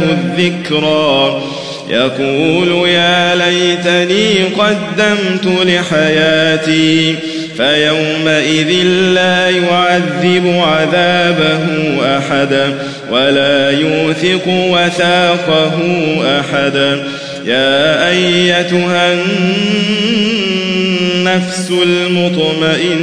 له الذكرى. يقول يا ليتني قدمت لحياتي فيومئذ لا يعذب عذابه أحدا ولا يوثق وثاقه أحدا يا أيتها النفس المطمئنة